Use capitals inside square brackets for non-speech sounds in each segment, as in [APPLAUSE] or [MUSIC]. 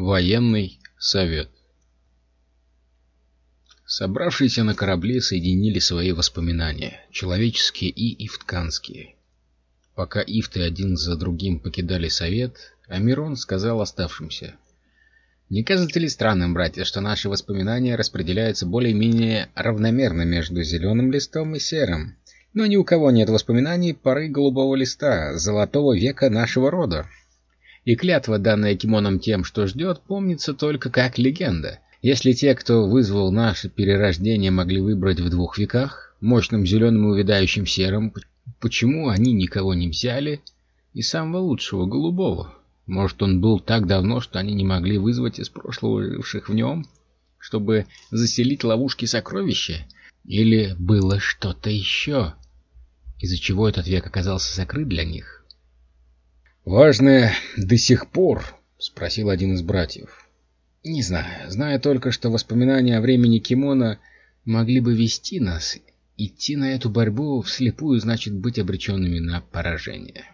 Военный совет Собравшиеся на корабле соединили свои воспоминания, человеческие и ифтканские. Пока ифты один за другим покидали совет, Амирон сказал оставшимся. «Не кажется ли странным, братья, что наши воспоминания распределяются более-менее равномерно между зеленым листом и серым? Но ни у кого нет воспоминаний поры голубого листа, золотого века нашего рода. И клятва, данная Кимоном тем, что ждет, помнится только как легенда. Если те, кто вызвал наше перерождение, могли выбрать в двух веках, мощным зеленым и увядающим серым, почему они никого не взяли и самого лучшего, голубого? Может, он был так давно, что они не могли вызвать из прошлого живших в нем, чтобы заселить ловушки сокровища? Или было что-то еще, из-за чего этот век оказался закрыт для них? «Важное до сих пор?» — спросил один из братьев. Не знаю. Знаю только, что воспоминания о времени Кимона могли бы вести нас. Идти на эту борьбу вслепую значит быть обреченными на поражение.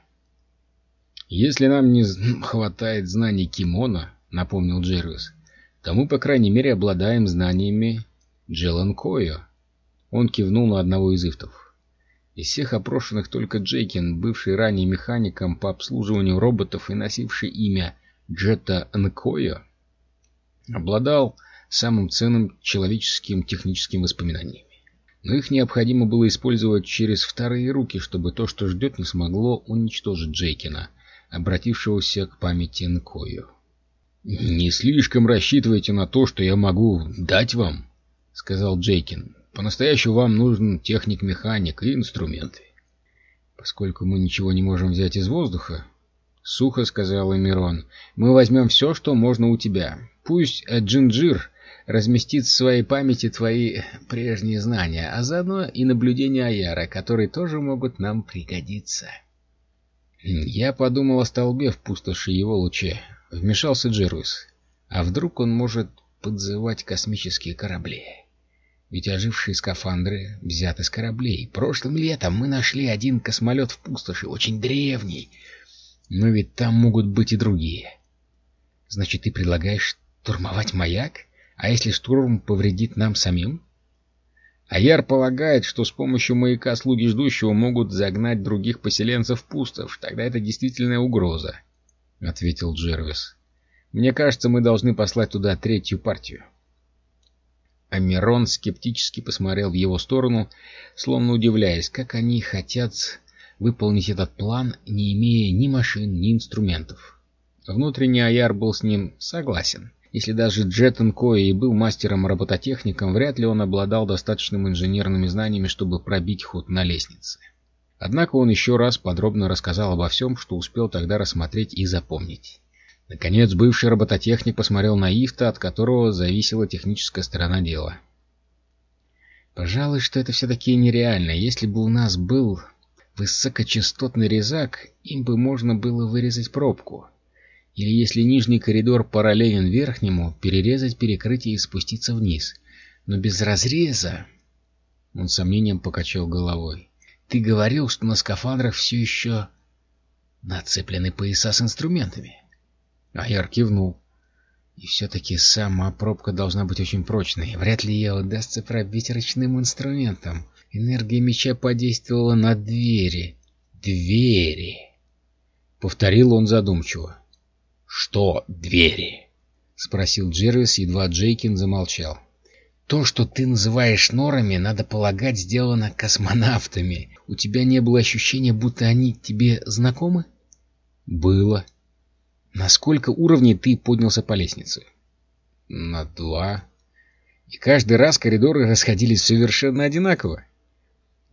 «Если нам не [LAUGHS] хватает знаний Кимона, — напомнил Джервис, — то мы, по крайней мере, обладаем знаниями Джелан Койо». Он кивнул на одного из ифтов. Из всех опрошенных только Джейкин, бывший ранее механиком по обслуживанию роботов и носивший имя Джета Нкойо, обладал самым ценным человеческим техническим воспоминаниями. Но их необходимо было использовать через вторые руки, чтобы то, что ждет, не смогло уничтожить Джейкина, обратившегося к памяти Нкою. «Не слишком рассчитывайте на то, что я могу дать вам», — сказал Джейкин. «По-настоящему вам нужен техник-механик и инструменты». «Поскольку мы ничего не можем взять из воздуха», — сухо сказал Эмирон, — «мы возьмем все, что можно у тебя. Пусть Джинджир разместит в своей памяти твои прежние знания, а заодно и наблюдения Аяра, которые тоже могут нам пригодиться. Я подумал о столбе в пустоши его луче. Вмешался Джервис. А вдруг он может подзывать космические корабли? Ведь ожившие скафандры взяты с кораблей. Прошлым летом мы нашли один космолет в пустоши, очень древний. Но ведь там могут быть и другие. Значит, ты предлагаешь Штурмовать маяк? А если штурм повредит нам самим? Аяр полагает, что с помощью маяка слуги ждущего могут загнать других поселенцев в пустошь. Тогда это действительная угроза, — ответил Джервис. Мне кажется, мы должны послать туда третью партию. Амирон скептически посмотрел в его сторону, словно удивляясь, как они хотят выполнить этот план, не имея ни машин, ни инструментов. Внутренний Аяр был с ним согласен. Если даже Джеттон Кои и был мастером-робототехником, вряд ли он обладал достаточным инженерными знаниями, чтобы пробить ход на лестнице. Однако он еще раз подробно рассказал обо всем, что успел тогда рассмотреть и запомнить. Наконец, бывший робототехник посмотрел на Ифта, от которого зависела техническая сторона дела. «Пожалуй, что это все-таки нереально. Если бы у нас был высокочастотный резак, им бы можно было вырезать пробку. Или если нижний коридор параллелен верхнему, перерезать перекрытие и спуститься вниз. Но без разреза... Он сомнением покачал головой. Ты говорил, что на скафандрах все еще нацеплены пояса с инструментами. Аяр кивнул. И все-таки сама пробка должна быть очень прочной. Вряд ли ей удастся пробить ручным инструментом. Энергия меча подействовала на двери. Двери! Повторил он задумчиво. «Что двери?» — спросил Джервис, едва Джейкин замолчал. «То, что ты называешь норами, надо полагать, сделано космонавтами. У тебя не было ощущения, будто они тебе знакомы?» «Было». «На сколько уровней ты поднялся по лестнице?» «На два». «И каждый раз коридоры расходились совершенно одинаково?»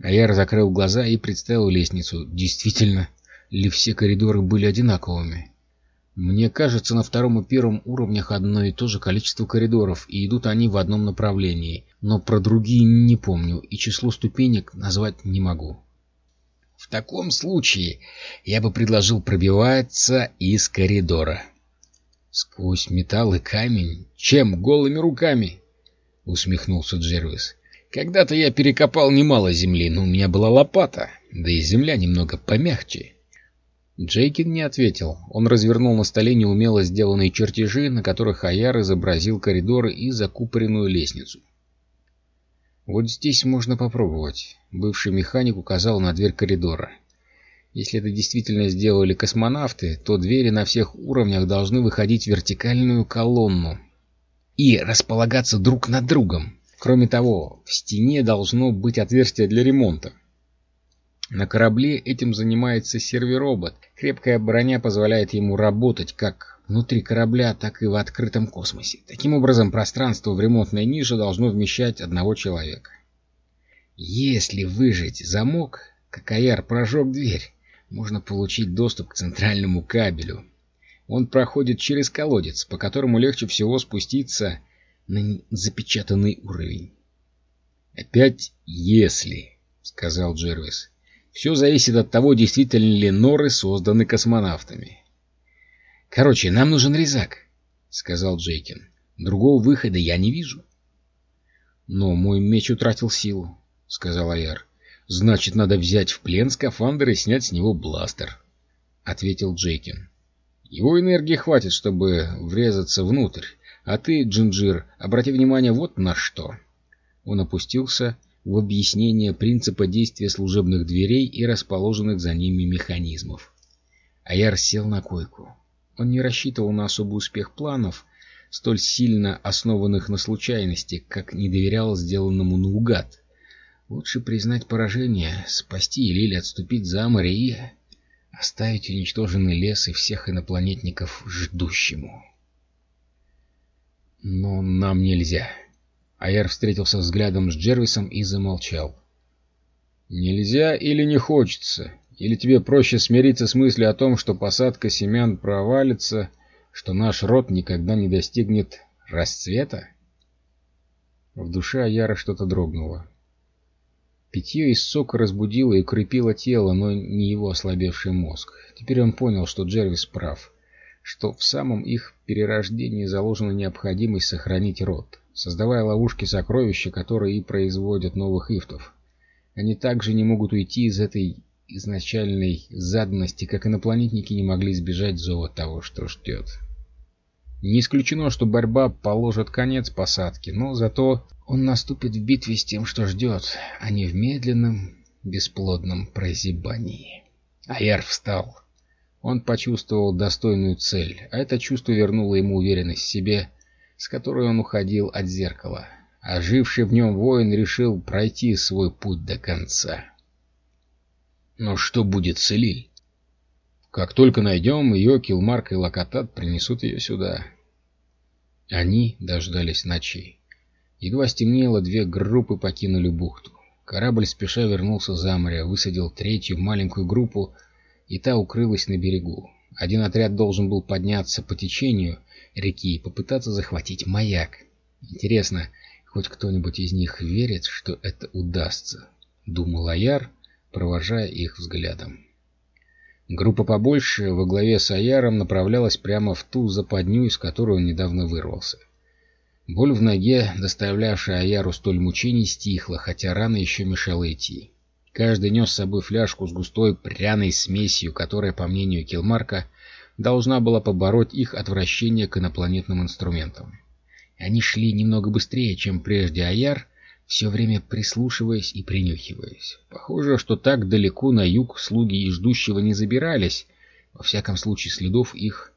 А я закрыл глаза и представил лестницу. Действительно ли все коридоры были одинаковыми? Мне кажется, на втором и первом уровнях одно и то же количество коридоров, и идут они в одном направлении, но про другие не помню, и число ступенек назвать не могу. В таком случае я бы предложил пробиваться из коридора. Сквозь металл и камень? Чем? Голыми руками? Усмехнулся Джервис. Когда-то я перекопал немало земли, но у меня была лопата, да и земля немного помягче. Джейкин не ответил. Он развернул на столе неумело сделанные чертежи, на которых Аяр изобразил коридоры и закупоренную лестницу. «Вот здесь можно попробовать», — бывший механик указал на дверь коридора. «Если это действительно сделали космонавты, то двери на всех уровнях должны выходить в вертикальную колонну и располагаться друг над другом. Кроме того, в стене должно быть отверстие для ремонта. На корабле этим занимается сервер-робот. Крепкая броня позволяет ему работать как внутри корабля, так и в открытом космосе. Таким образом, пространство в ремонтной нише должно вмещать одного человека. Если выжать замок, как Аяр прожег дверь, можно получить доступ к центральному кабелю. Он проходит через колодец, по которому легче всего спуститься на запечатанный уровень. «Опять «если», — сказал Джервис. Все зависит от того, действительно ли норы созданы космонавтами. «Короче, нам нужен резак», — сказал Джейкин. «Другого выхода я не вижу». «Но мой меч утратил силу», — сказал Аяр. «Значит, надо взять в плен скафандр и снять с него бластер», — ответил Джейкин. «Его энергии хватит, чтобы врезаться внутрь. А ты, Джинджир, обрати внимание вот на что». Он опустился в объяснение принципа действия служебных дверей и расположенных за ними механизмов. Аяр сел на койку. Он не рассчитывал на особый успех планов, столь сильно основанных на случайности, как не доверял сделанному наугад. Лучше признать поражение, спасти или отступить за море и оставить уничтоженный лес и всех инопланетников ждущему. Но нам нельзя. Аяр встретился взглядом с Джервисом и замолчал. «Нельзя или не хочется? Или тебе проще смириться с мыслью о том, что посадка семян провалится, что наш род никогда не достигнет расцвета?» В душе Аяра что-то дрогнуло. Питье из сока разбудило и укрепило тело, но не его ослабевший мозг. Теперь он понял, что Джервис прав, что в самом их перерождении заложена необходимость сохранить род создавая ловушки сокровища, которые и производят новых ифтов. Они также не могут уйти из этой изначальной заданности, как инопланетники не могли избежать зова того, что ждет. Не исключено, что борьба положит конец посадке, но зато он наступит в битве с тем, что ждет, а не в медленном, бесплодном прозябании. Аяр встал. Он почувствовал достойную цель, а это чувство вернуло ему уверенность в себе с которой он уходил от зеркала. Оживший в нем воин решил пройти свой путь до конца. Но что будет с Элиль? Как только найдем ее, Килмарк и Локотат принесут ее сюда. Они дождались ночи. Едва стемнело, две группы покинули бухту. Корабль спеша вернулся за море, высадил третью маленькую группу, и та укрылась на берегу. Один отряд должен был подняться по течению реки и попытаться захватить маяк. Интересно, хоть кто-нибудь из них верит, что это удастся? Думал Аяр, провожая их взглядом. Группа побольше во главе с Аяром направлялась прямо в ту западню, из которой он недавно вырвался. Боль в ноге, доставлявшая Аяру столь мучений, стихла, хотя рана еще мешала идти. Каждый нес с собой фляжку с густой пряной смесью, которая, по мнению Килмарка, должна была побороть их отвращение к инопланетным инструментам. Они шли немного быстрее, чем прежде Аяр, все время прислушиваясь и принюхиваясь. Похоже, что так далеко на юг слуги и ждущего не забирались, во всяком случае следов их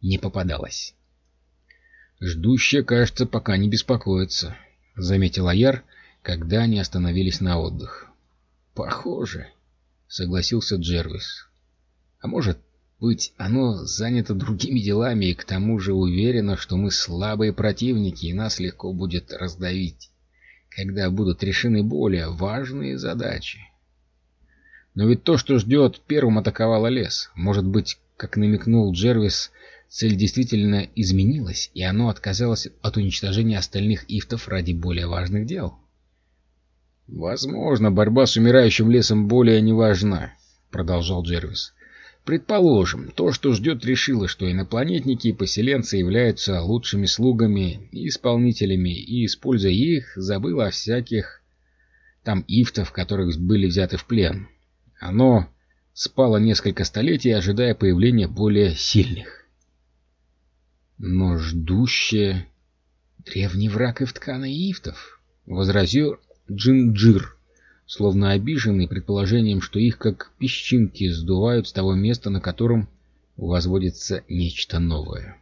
не попадалось. «Ждущие, кажется, пока не беспокоится», — заметил Аяр, когда они остановились на отдых. «Похоже», — согласился Джервис. «А может, быть, оно занято другими делами и к тому же уверено, что мы слабые противники и нас легко будет раздавить, когда будут решены более важные задачи. Но ведь то, что ждет, первым атаковало лес. Может быть, как намекнул Джервис, цель действительно изменилась, и оно отказалось от уничтожения остальных ифтов ради более важных дел. «Возможно, борьба с умирающим лесом более не важна», — продолжал Джервис. Предположим, то, что ждет, решило, что инопланетники и поселенцы являются лучшими слугами и исполнителями, и, используя их, забыло о всяких там ифтов, которых были взяты в плен. Оно спала несколько столетий, ожидая появления более сильных. Но ждущее... Древний враг Ивткана и Ифтов, — возразил Джинджир, словно обиженный предположением, что их как песчинки сдувают с того места, на котором возводится нечто новое.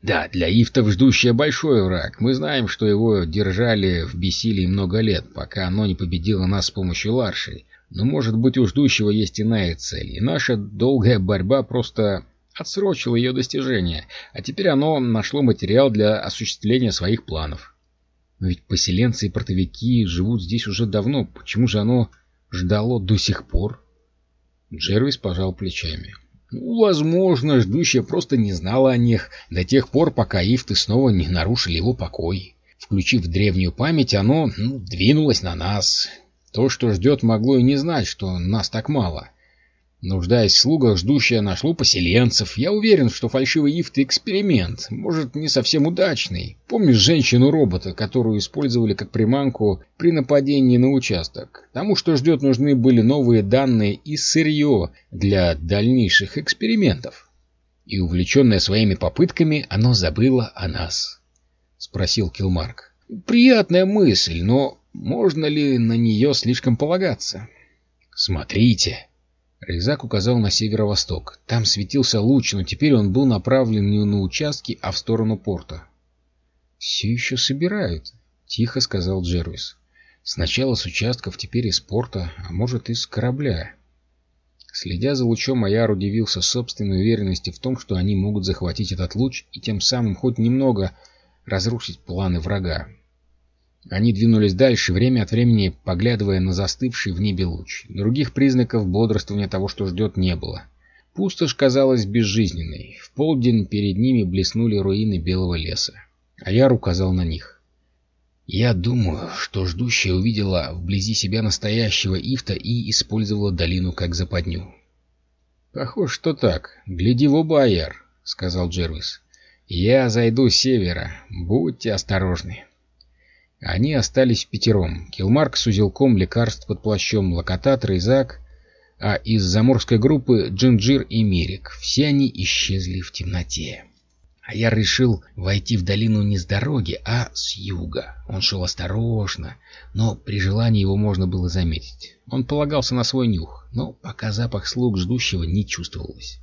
Да, для Ифтов ждущее большой враг. Мы знаем, что его держали в бессилии много лет, пока оно не победило нас с помощью Ларши. Но, может быть, у ждущего есть иная цель, и наша долгая борьба просто отсрочила ее достижение, а теперь оно нашло материал для осуществления своих планов. Но ведь поселенцы и портовики живут здесь уже давно, почему же оно ждало до сих пор? Джервис пожал плечами. Ну, возможно, ждущая просто не знала о них до тех пор, пока ифты снова не нарушили его покой. Включив древнюю память, оно ну, двинулось на нас. То, что ждет, могло и не знать, что нас так мало. Нуждаясь в слугах, ждущая нашло поселенцев. Я уверен, что фальшивый ифт — эксперимент, может, не совсем удачный. Помнишь женщину-робота, которую использовали как приманку при нападении на участок? Тому, что ждет, нужны были новые данные и сырье для дальнейших экспериментов. И, увлеченное своими попытками, оно забыло о нас. — спросил Килмарк. Приятная мысль, но можно ли на нее слишком полагаться? — Смотрите! Резак указал на северо-восток. Там светился луч, но теперь он был направлен не на участки, а в сторону порта. «Все еще собирают», — тихо сказал Джервис. «Сначала с участков, теперь из порта, а может, из корабля». Следя за лучом, Аяр удивился собственной уверенности в том, что они могут захватить этот луч и тем самым хоть немного разрушить планы врага. Они двинулись дальше, время от времени поглядывая на застывший в небе луч. Других признаков бодрствования того, что ждет, не было. Пустошь казалась безжизненной. В полдень перед ними блеснули руины белого леса. Аяр указал на них. «Я думаю, что ждущая увидела вблизи себя настоящего Ифта и использовала долину как западню». «Похоже, что так. Гляди в оба, Аяр», — сказал Джервис. «Я зайду с севера. Будьте осторожны». Они остались пятером. Килмарк с узелком лекарств под плащом, Локотат, Рейзак, а из заморской группы Джинджир и Мирик. Все они исчезли в темноте. А я решил войти в долину не с дороги, а с юга. Он шел осторожно, но при желании его можно было заметить. Он полагался на свой нюх, но пока запах слуг ждущего не чувствовалось.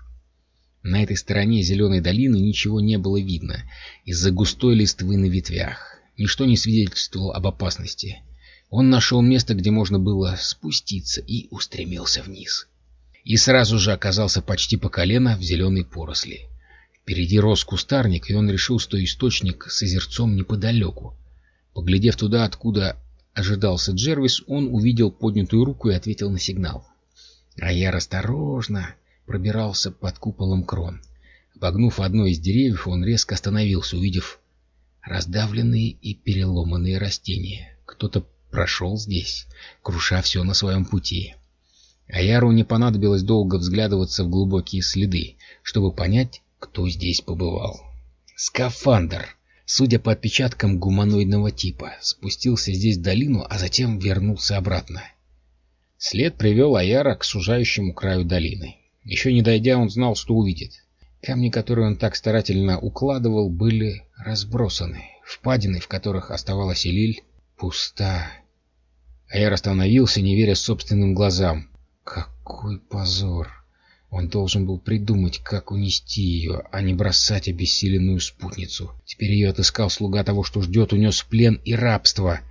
На этой стороне зеленой долины ничего не было видно из-за густой листвы на ветвях. Ничто не свидетельствовало об опасности. Он нашел место, где можно было спуститься, и устремился вниз. И сразу же оказался почти по колено в зеленой поросли. Впереди рос кустарник, и он решил, что источник с озерцом неподалеку. Поглядев туда, откуда ожидался Джервис, он увидел поднятую руку и ответил на сигнал. А я осторожно пробирался под куполом крон. Обогнув одно из деревьев, он резко остановился, увидев раздавленные и переломанные растения. Кто-то прошел здесь, круша все на своем пути. Аяру не понадобилось долго взглядываться в глубокие следы, чтобы понять, кто здесь побывал. Скафандр, судя по отпечаткам гуманоидного типа, спустился здесь в долину, а затем вернулся обратно. След привел Аяра к сужающему краю долины. Еще не дойдя, он знал, что увидит. Камни, которые он так старательно укладывал, были разбросаны. Впадины, в которых оставалась Элиль, пуста. Айр остановился, не веря собственным глазам. Какой позор! Он должен был придумать, как унести ее, а не бросать обессиленную спутницу. Теперь ее отыскал слуга того, что ждет, унес в плен и рабство.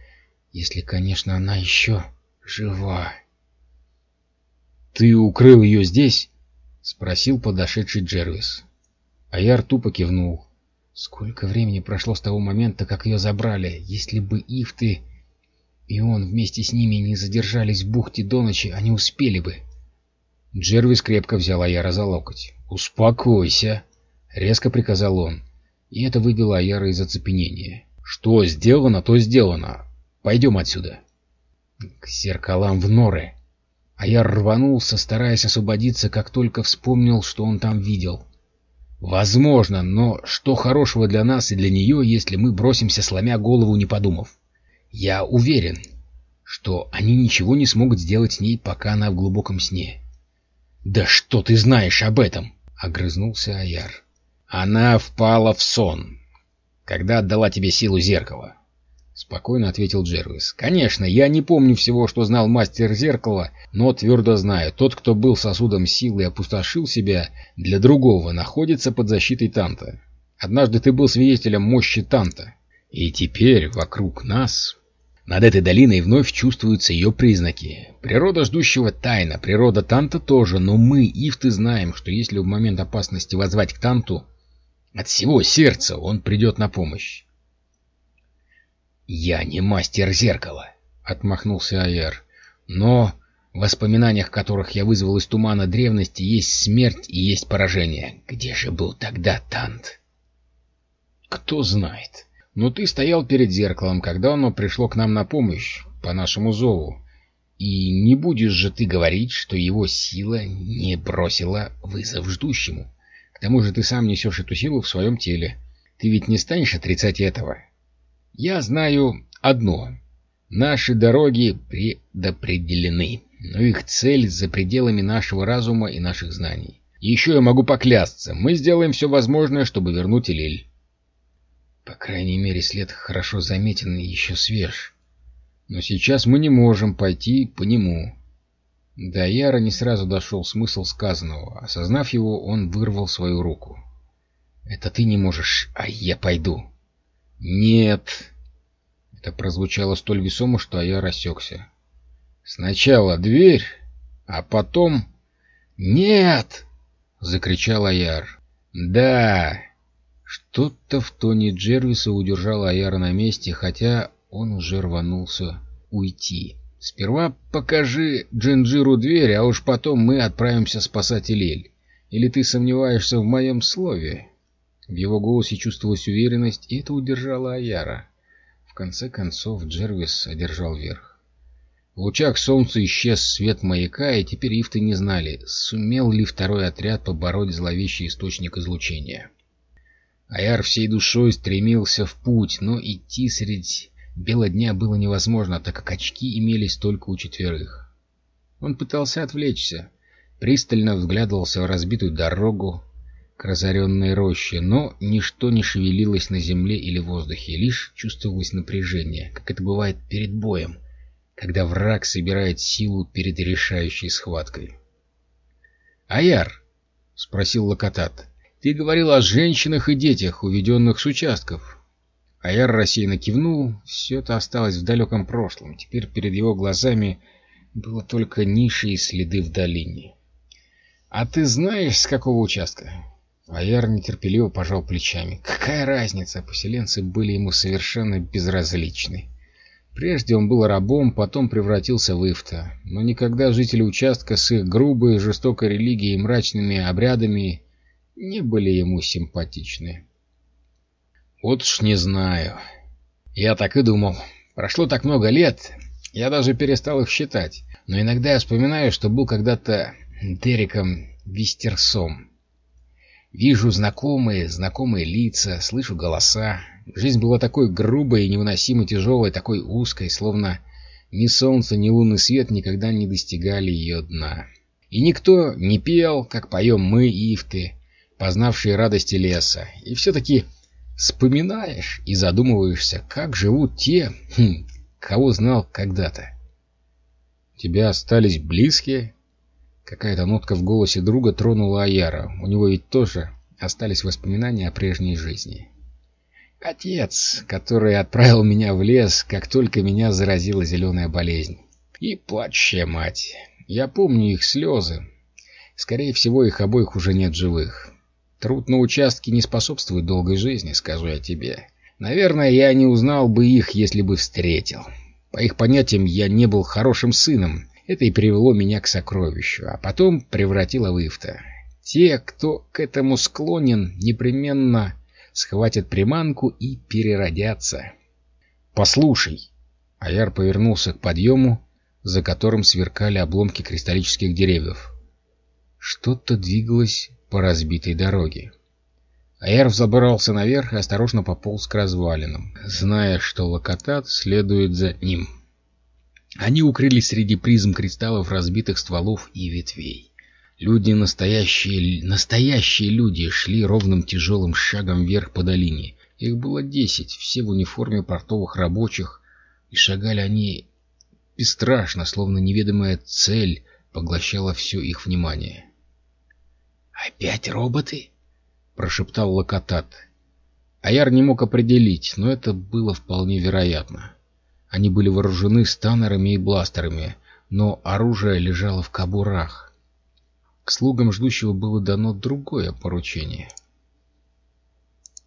Если, конечно, она еще жива. — Ты укрыл ее здесь? — спросил подошедший Джервис. Аяр тупо кивнул. Сколько времени прошло с того момента, как ее забрали? Если бы Ифты и он вместе с ними не задержались в бухте до ночи, они успели бы. Джервис крепко взял Аяра за локоть. «Успокойся!» — резко приказал он. И это выбило Аяра из оцепенения. «Что сделано, то сделано. Пойдем отсюда». К зеркалам в норы. Аяр рванулся, стараясь освободиться, как только вспомнил, что он там видел. Возможно, но что хорошего для нас и для нее, если мы бросимся, сломя голову, не подумав? Я уверен, что они ничего не смогут сделать с ней, пока она в глубоком сне. «Да что ты знаешь об этом?» — огрызнулся Аяр. «Она впала в сон, когда отдала тебе силу зеркала», — спокойно ответил Джервис. «Конечно, я не помню всего, что знал мастер зеркала, но твердо знаю, тот, кто был сосудом силы и опустошил себя для другого, находится под защитой Танта. Однажды ты был свидетелем мощи Танта, и теперь вокруг нас над этой долиной вновь чувствуются ее признаки. Природа ждущего тайна, природа Танта тоже, но мы, Ифты, знаем, что если в момент опасности возвать к Танту, от всего сердца он придет на помощь. «Я не мастер зеркала», — отмахнулся Аяр, — «но в воспоминаниях которых я вызвал из тумана древности есть смерть и есть поражение. Где же был тогда Тант?» «Кто знает», но ты стоял перед зеркалом, когда оно пришло к нам на помощь, по нашему зову. И не будешь же ты говорить, что его сила не бросила вызов ждущему. К тому же ты сам несешь эту силу в своем теле. Ты ведь не станешь отрицать этого. Я знаю одно. Наши дороги предопределены, но их цель за пределами нашего разума и наших знаний. еще я могу поклясться, мы сделаем все возможное, чтобы вернуть Элель. По крайней мере, след хорошо заметен и еще свеж. Но сейчас мы не можем пойти по нему. До Яра не сразу дошел смысл сказанного. Осознав его, он вырвал свою руку. «Это ты не можешь, а я пойду». «Нет». Это прозвучало столь весомо, что я рассекся. «Сначала дверь, а потом...» «Нет!» — закричал Аяр. «Да!» Что-то в тоне Джервиса удержало Аяра на месте, хотя он уже рванулся уйти. «Сперва покажи Джинджиру дверь, а уж потом мы отправимся спасать Элель. Или ты сомневаешься в моем слове?» В его голосе чувствовалась уверенность, и это удержало Аяра. В конце концов Джервис одержал верх. В лучах солнца исчез свет маяка, и теперь ифты не знали, сумел ли второй отряд побороть зловещий источник излучения. Аяр всей душой стремился в путь, но идти средь бела дня было невозможно, так как очки имелись только у четверых. Он пытался отвлечься, пристально взглядывался в разбитую дорогу к разоренной роще, но ничто не шевелилось на земле или воздухе, лишь чувствовалось напряжение, как это бывает перед боем, когда враг собирает силу перед решающей схваткой. «Аяр!» — спросил Локотат. Ты говорил о женщинах и детях, уведенных с участков. Аяр рассеянно кивнул, все это осталось в далеком прошлом. Теперь перед его глазами было только ниши и следы в долине. «А ты знаешь, с какого участка?» Аяр нетерпеливо пожал плечами. «Какая разница?» Поселенцы были ему совершенно безразличны. Прежде он был рабом, потом превратился в Ифта. Но никогда жители участка с их грубой, жестокой религией и мрачными обрядами не были ему симпатичны. Вот уж не знаю. Я так и думал. Прошло так много лет, я даже перестал их считать. Но иногда я вспоминаю, что был когда-то Дереком Вистерсом. Вижу знакомые, знакомые лица, слышу голоса. Жизнь была такой грубой и невыносимо тяжелой, такой узкой, словно ни солнце, ни лунный свет никогда не достигали ее дна. И никто не пел, как поем мы, ифты, познавшие радости леса, и все-таки вспоминаешь и задумываешься, как живут те, хм, кого знал когда-то. Тебя остались близкие? Какая-то нотка в голосе друга тронула Аяра. У него ведь тоже остались воспоминания о прежней жизни. Отец, который отправил меня в лес, как только меня заразила зеленая болезнь. И плачущая мать. Я помню их слезы. Скорее всего, их обоих уже нет живых. Труд на участке не способствует долгой жизни, скажу я тебе. Наверное, я не узнал бы их, если бы встретил. По их понятиям, я не был хорошим сыном. Это и привело меня к сокровищу, а потом превратило в Ифта. Те, кто к этому склонен, непременно схватят приманку и переродятся. «Послушай!» Аяр повернулся к подъему, за которым сверкали обломки кристаллических деревьев. Что-то двигалось по разбитой дороге. Аяр взобрался наверх и осторожно пополз к развалинам, зная, что Локотат следует за ним. Они укрылись среди призм кристаллов разбитых стволов и ветвей. Люди настоящие, настоящие люди шли ровным тяжелым шагом вверх по долине. Их было десять, все в униформе портовых рабочих, и шагали они бесстрашно, словно неведомая цель поглощала все их внимание. «Опять роботы?» — прошептал Локотат. Аяр не мог определить, но это было вполне вероятно. Они были вооружены станерами и бластерами, но оружие лежало в кобурах. К слугам ждущего было дано другое поручение —